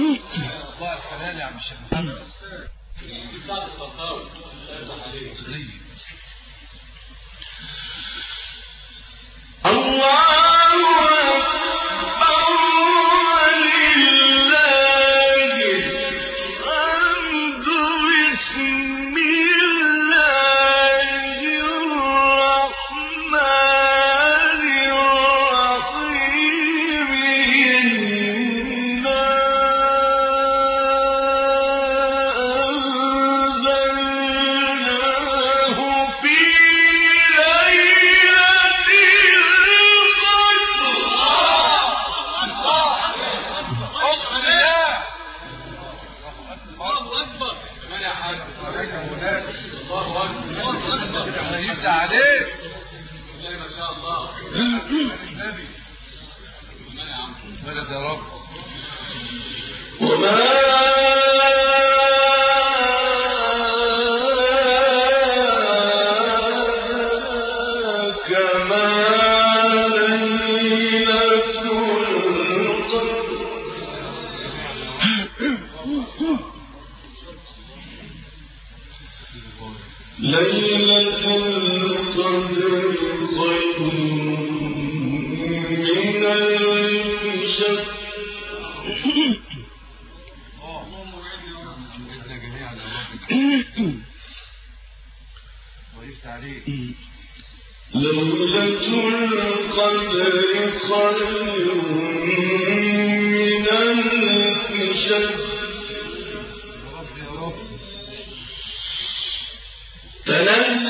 الحلال يا عم الشيخ محمد leave. الله اكبر عليه ما شاء الله. النبي. ولد رب. وما ليلة القدر خير من ألف ليلة القدر خير لم